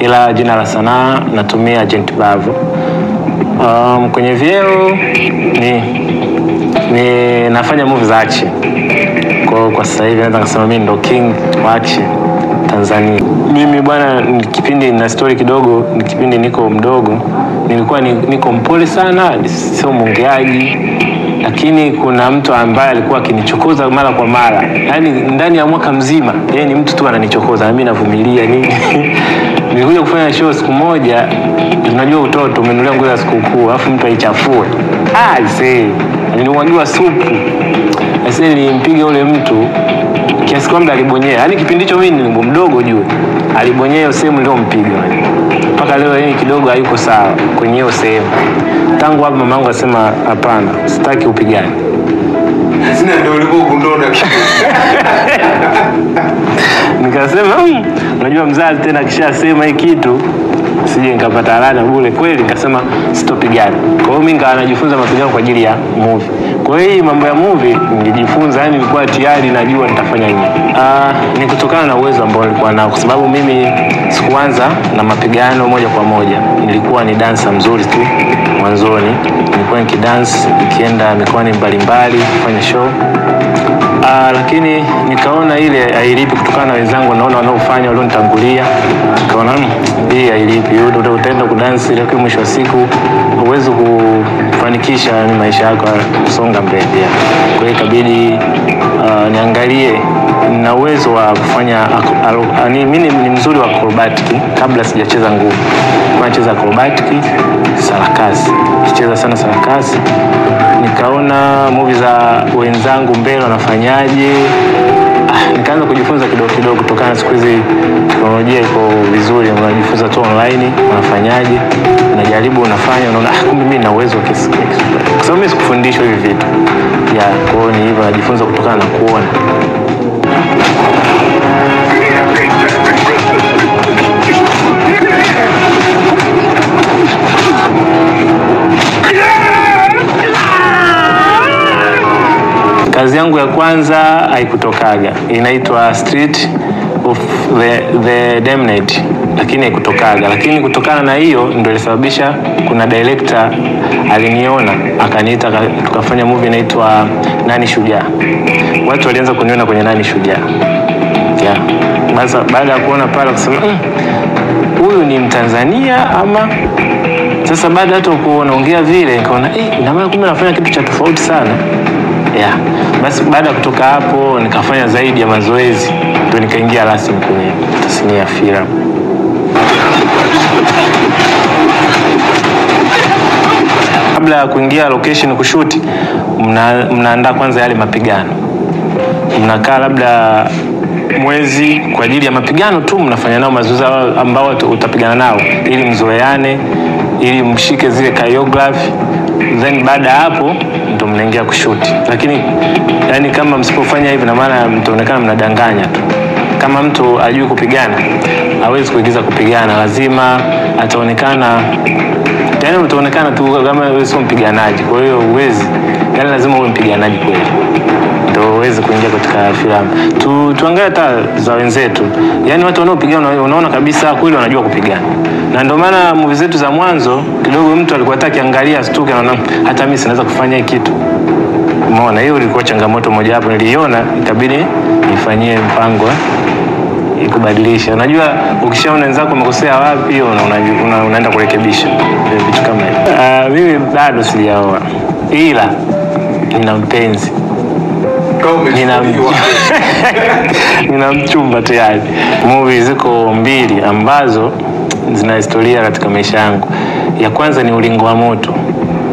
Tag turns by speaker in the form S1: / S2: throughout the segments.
S1: ila jina la sanaa natumia Agent Bavu. Um, kwenye vyeo ni, ni nafanya movie za Achi Kwa kwa sasa hivi naweza kusema mimi ndo king wa Achi Tanzania. Mimi bwana, kipindi na story kidogo, kipindi niko mdogo, nilikuwa ni, niko mpole sana, sio mwongeaji, lakini kuna mtu ambaye alikuwa akinichokoza mara kwa mara, yaani ndani ya mwaka mzima yeye ni mtu tu ananichokoza na mimi navumilia nini. Nilikuja kufanya show siku moja, unajua utoto, umenulia nguo ya sikukuu alafu mtu aichafue, ah, see, alinimwagiwa supu. Aisee, nilimpiga yule mtu kiasi kwamba alibonyea, yaani kipindi hicho mimi ni mdogo juu, alibonyea hiyo sehemu niliyompiga. Mpaka leo yeye kidogo hayuko sawa kwenye hiyo sehemu. Tangu hapo mamangu akasema hapana, sitaki upigane.
S2: Sina ndio
S1: Nikasema "Mm, unajua mzazi tena akishasema hii kitu sije nikapata laana bure kweli. Nikasema sitopigana. Kwa hiyo mimi nikawa najifunza mapigano kwa ajili ya movie. Kwa hiyo hii mambo ya movie nilijifunza, yani nilikuwa tayari najua nitafanya nini. Ah, ni kutokana na uwezo ambao nilikuwa nao, kwa sababu mimi sikuanza na mapigano moja kwa moja. Nilikuwa ni dansa mzuri tu mwanzoni, nilikuwa nikidance nikienda mikoani mbalimbali kufanya show Ah, lakini nikaona ile hailipi kutokana na wenzangu naona wanaofanya walionitangulia, nikaona "Mm, hii hailipi, Uta- utaenda kudansi, lakini mwisho wa siku huwezi kufanikisha ni maisha yako kusonga mbele. Kwa hiyo ikabidi uh, niangalie na uwezo wa kufanya mimi ni mzuri wa acrobatic kabla sijacheza nguvu. Nacheza acrobatic, sarakasi, kicheza sana sarakasi nikaona movie za wenzangu mbele wanafanyaje. Ah, nikaanza kujifunza kidogo kidogo, kutokana na siku hizi teknolojia iko vizuri, unajifunza tu online wanafanyaje, unajaribu unafanya, unaona ah, kumbe mimi na uwezo kwa sababu mimi sikufundishwa hivi vitu ya kwao ni hivyo, najifunza kutokana na kuona. Kazi yangu ya kwanza haikutokaga, inaitwa Street of the, the Damned, lakini haikutokaga. Lakini kutokana na hiyo ndio ilisababisha kuna director aliniona akaniita, aka- tukafanya movie inaitwa Nani Shujaa. Watu walianza kuniona kwenye Nani Shujaa yeah. Baada ya kuona pale kusema "Mm, huyu ni Mtanzania ama sasa baada hata kuonaongea vile nikaona eh, ina maana kumbe nafanya kitu cha tofauti sana yeah. Basi baada ya kutoka hapo nikafanya zaidi ya mazoezi, ndio nikaingia rasmi kwenye tasnia ya filamu. Kabla ya kuingia location kushuti, mna, mnaandaa kwanza yale mapigano, mnakaa labda mwezi kwa ajili ya mapigano tu, mnafanya nao mazoezi ambao utapigana nao ili mzoeane, ili mshike zile choreography, then baada ya hapo ndo mnaingia kushuti. Lakini yani kama msipofanya hivi, na maana mtaonekana mnadanganya tu. Kama mtu ajui kupigana, hawezi kuigiza kupigana, lazima ataonekana yani utaonekana tu kama wewe sio mpiganaji. Kwa hiyo uwezi, yani lazima uwe mpiganaji kweli ndio kuingia katika filamu. Tu, tuangalie hata za wenzetu, yaani watu wanaopigana unaona kabisa kweli wanajua kupigana, na ndio maana movie zetu za mwanzo kidogo mtu alikuwa hata akiangalia stuke, naona hata mimi sinaweza kufanya kitu. Umeona, hiyo ilikuwa changamoto moja hapo, niliona itabidi nifanyie mpango eh, ikubadilisha. Unajua, ukishaona wenzako wamekosea wapi, una, una, una, unaenda kurekebisha Eh, vitu kama hivyo. Uh, mimi bado sijaoa, ila nina mpenzi nina, nina mchumba tayari. Movie ziko mbili ambazo zina historia katika maisha yangu. Ya kwanza ni Ulingo wa Moto.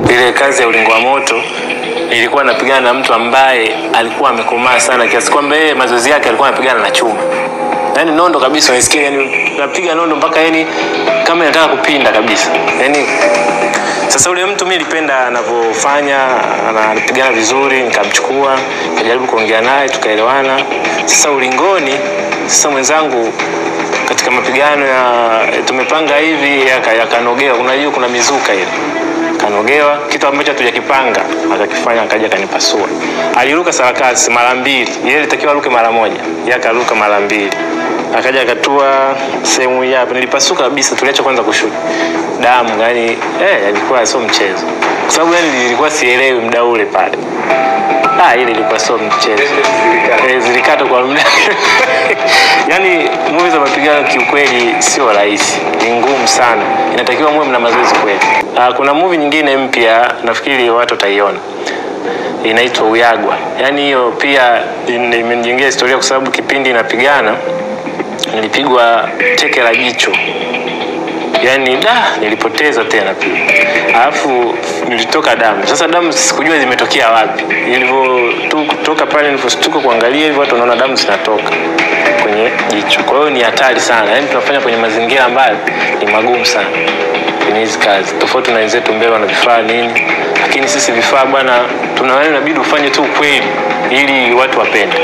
S1: Ile kazi ya Ulingo wa Moto ilikuwa napigana na mtu ambaye alikuwa amekomaa sana kiasi kwamba yeye mazoezi yake alikuwa anapigana na chuma, yani nondo kabisa, unasikia yani napiga nondo mpaka yani kama inataka kupinda kabisa, yani sasa ule mtu mi nilipenda anavyofanya, anapigana vizuri, nikamchukua nikajaribu kuongea naye tukaelewana. Sasa ulingoni, sasa mwenzangu katika mapigano ya tumepanga hivi yaka- yakanogewa, unajua kuna mizuka ile kanogewa, kitu ambacho hatujakipanga akakifanya, akaja akanipasua. Aliruka sarakasi mara mbili, yeye alitakiwa aruke mara moja, yeye akaruka mara mbili. akaja akatua sehemu hii hapa, nilipasuka kabisa, tuliacha kwanza kushuti damu, yani eh, ilikuwa sio mchezo, kwa sababu yani nilikuwa sielewi muda ule pale. Ah, ile ilikuwa sio mchezo. Eh, zilikata kwa muda yani muvi za mapigano kiukweli sio rahisi, ni ngumu sana, inatakiwa muwe mna mazoezi kweli. Ah, kuna muvi nyingine mpya nafikiri watu wataiona inaitwa Uyagwa. Yaani hiyo pia imenijengea historia kwa sababu kipindi inapigana nilipigwa teke la jicho, yaani da, nilipoteza tena pia, alafu nilitoka damu. Sasa damu sikujua zimetokea wapi, nilivyo tu kutoka pale nilivyoshtuka kuangalia hivyo, watu wanaona damu zinatoka kwenye jicho. Kwa hiyo ni hatari sana, yani tunafanya kwenye mazingira ambayo ni magumu sana kwenye hizi kazi, tofauti na wenzetu mbele wana vifaa nini, lakini sisi vifaa bwana, tuna nabidi ufanye tu ukweli ili watu wapende.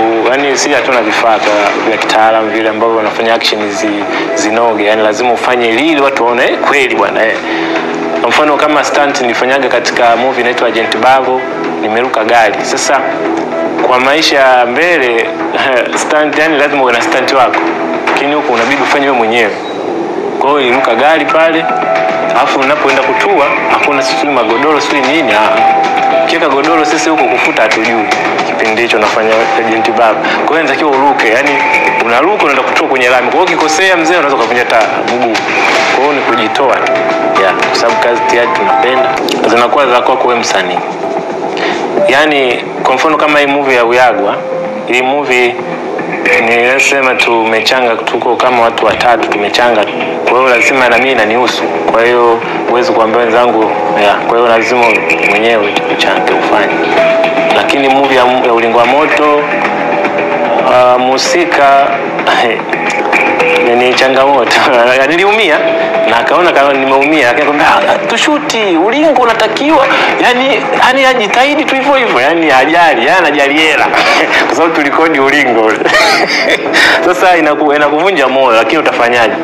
S1: U- yani si hatuna vifaa vya- kitaalamu vile ambavyo wanafanya action zi, zinoge, yani lazima ufanye ili watu waone kweli bwana eh. Kwa mfano kama stunt nilifanyaga katika movie inaitwa Agent Bavo, nimeruka gari. Sasa kwa maisha mbele stunt, yani lazima uwe na stunt wako, lakini huku unabidi ufanye wewe mwenyewe. Kwa hiyo niliruka gari pale, alafu unapoenda kutua hakuna sijui magodoro sijui nini. ah. Kiweka godoro sisi huko kufuta hatujui. Kipindi hicho nafanya agent baba. Kwa hiyo inatakiwa uruke, yani unaruka unaenda kutua kwenye lami. Kwa hiyo ukikosea mzee unaweza kuvunja ta mguu. Kwa hiyo ni kujitoa Yeah, kwa sababu kazi tayari tunapenda. Zinakuwa za kwako wewe msanii. yani kwa mfano kama hii movie ya Uyagwa, hii movie nilisema tumechanga, tuko kama watu watatu tumechanga, kwa hiyo lazima na mimi inanihusu. Kwa hiyo huwezi kuambia wenzangu kwa hiyo lazima mwenyewe uchange ufanye. Lakini movie ya, ya Ulingo wa Moto uh, musika ni changamoto. Niliumia na akaona kama nimeumia akakwambia "Ah, tushuti ulingo unatakiwa. Yani yani ajitahidi tu hivyo hivyo yani ajali yani anajali hela. Kwa sababu tulikodi ulingo sasa inaku, inakuvunja moyo lakini utafanyaje?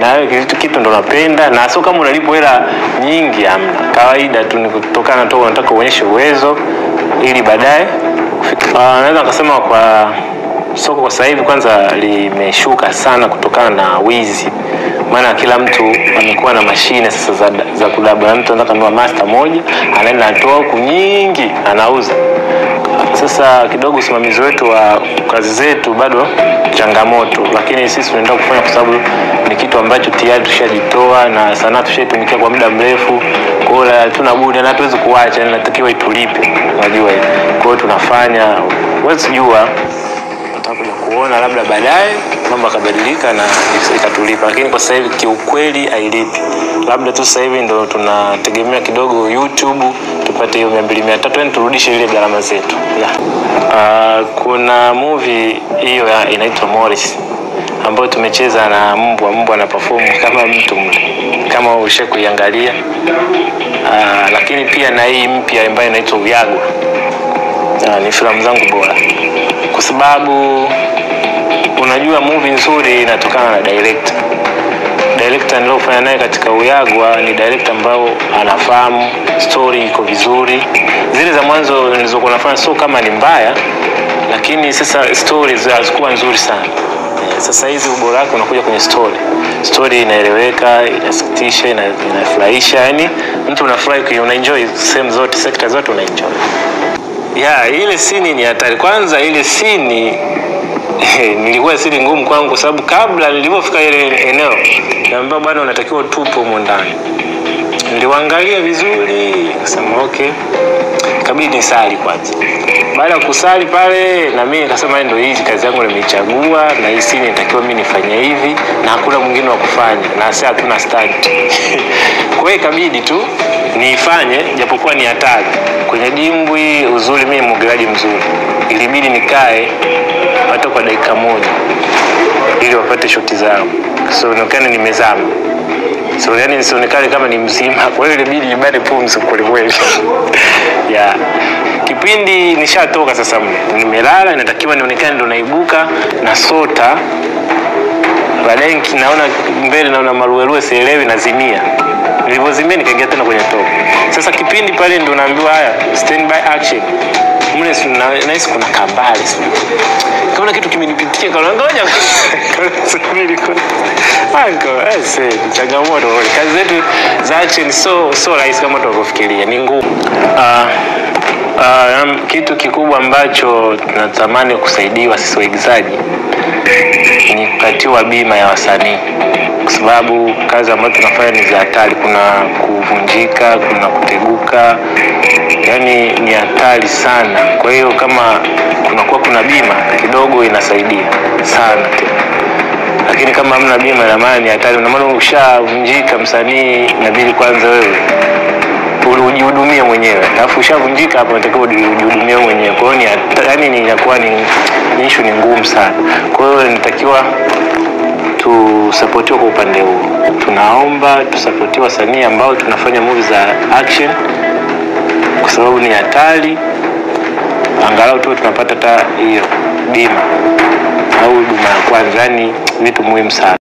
S1: Na kitu, kitu ndo napenda na sio kama unalipo hela nyingi amna kawaida tu ni kutokana tu unataka uonyeshe uwezo ili baadaye Ah, naweza nikasema kwa soko kwa sasa hivi kwanza limeshuka sana kutokana na wizi, maana kila mtu amekuwa na mashine sasa za, za kudabla. Na Mtu anataka kununua master moja, anaenda anatoa huku nyingi anauza. Sasa kidogo usimamizi wetu wa kazi zetu bado changamoto, lakini sisi tunaenda kufanya kwa sababu ni kitu ambacho tayari tushajitoa na sanaa tushaitumikia kwa muda mrefu. Kwa hiyo budi na hatuwezi kuacha, yani natakiwa itulipe, unajua. Kwa hiyo tunafanya, huwezi tutakuja kuona labda baadaye mambo akabadilika na ikatulipa, lakini kwa sasa hivi kiukweli hailipi. Labda tu sasa hivi ndo tunategemea kidogo YouTube tupate hiyo mia mbili mia tatu yani turudishe ile gharama zetu. Uh, kuna movie hiyo inaitwa Morris ambayo tumecheza na mbwa. Mbwa ana perform kama mtu mle, kama ushe kuiangalia. Uh, lakini pia na hii mpya ambayo inaitwa Uyagwa uh, ni filamu zangu bora kwa sababu unajua movie nzuri inatokana na director. Director niliofanya naye katika Uyagwa ni director ambao anafahamu story iko vizuri. Zile za mwanzo nilizokuwa nafanya sio kama ni mbaya, lakini sasa stories hazikuwa nzuri sana. Sasa hizi ubora wake unakuja kwenye story. Story inaeleweka, inasikitisha, ina- inafurahisha, yani mtu unafurahi, una unaenjoy sehemu zote, sekta zote unaenjoy ya ile sini ni hatari. Kwanza ile sini nilikuwa sini ngumu kwangu, kwa sababu kabla nilipofika ile eneo naambia bwana, unatakiwa tupo humo ndani. Niliwaangalia vizuri, kasema okay, kabidi nisali kwanza. Baada ya kusali pale, na mimi nikasema ndio hii kazi yangu nimeichagua, na hii sini nitakiwa mimi nifanye hivi, na hakuna mwingine wa kufanya, na sasa hatuna stunt. Kwa hiyo ikabidi tu niifanye, japokuwa ni hatari. Kwenye dimbwi, uzuri mimi mwogeleaji mzuri, ilibidi nikae hata kwa dakika moja ili wapate shoti zao, sionekane nimezama so yani nisionekane kama ni mzima. Kwa hiyo ilibidi nibane pumzi kwelikweli yeah. Kipindi nishatoka sasa, nimelala, inatakiwa nionekane ndo naibuka na sota baadaye naona mbele naona maruerue sielewi nazimia nilivyozimia nikaingia tena kwenye top. Sasa kipindi pale ndo naambiwa haya stand by action. Mle si- na- nahisi kuna kambali kama kitu kimenipitia kwa ngoja. Anko, ese changamoto changamoto. Kazi zetu za action so so rahisi kama tunavyofikiria. Ni ngumu. Ah, um, kitu kikubwa ambacho tunatamani kusaidiwa sisi waigizaji ni kupatiwa bima ya wasanii. Kwa sababu kazi ambazo tunafanya ni za hatari. Kuna kuvunjika kuna kuteguka yani ni hatari sana. Kwa hiyo kama kunakuwa kuna bima kidogo inasaidia sana lakini kama hamna bima ina maana ni hatari. Ina maana ushavunjika msanii inabidi kwanza wewe ujihudumie mwenyewe. Alafu ushavunjika hapo unatakiwa uji- ujihudumie mwenyewe. Kwa hiyo ni yani ni inakuwa ni, ni issue ni ngumu sana. Kwa hiyo inatakiwa tusapotiwe kwa upande huo tunaomba tusapotiwe wasanii ambao tunafanya movie za action kwa sababu ni hatari. Angalau tu tunapata hata hiyo bima. Au huduma ya kwanza yani vitu muhimu sana